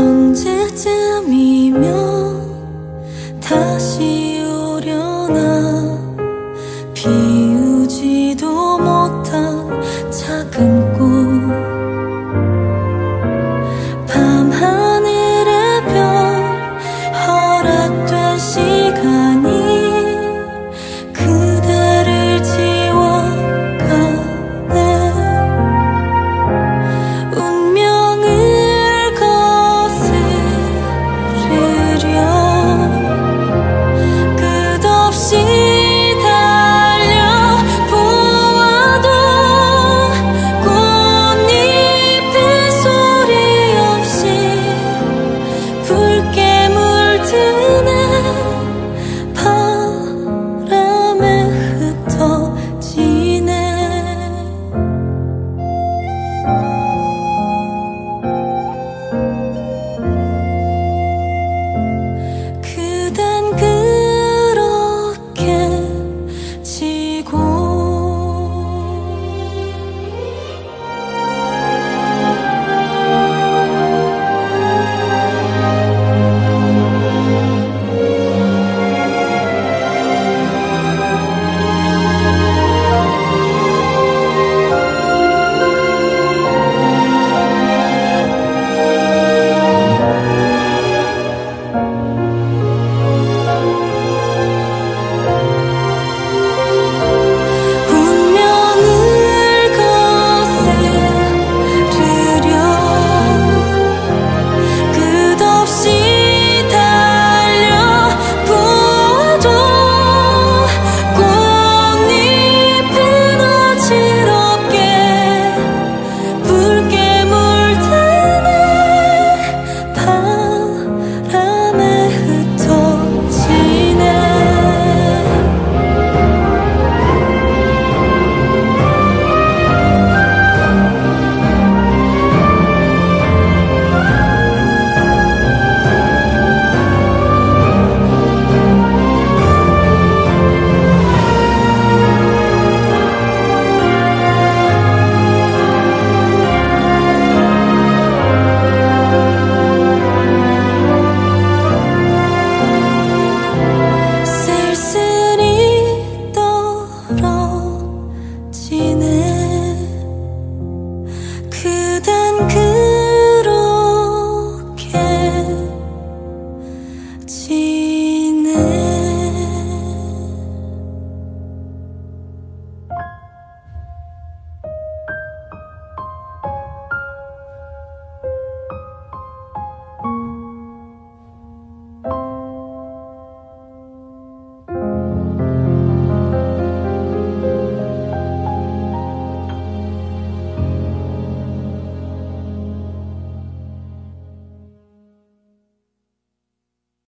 언제쯤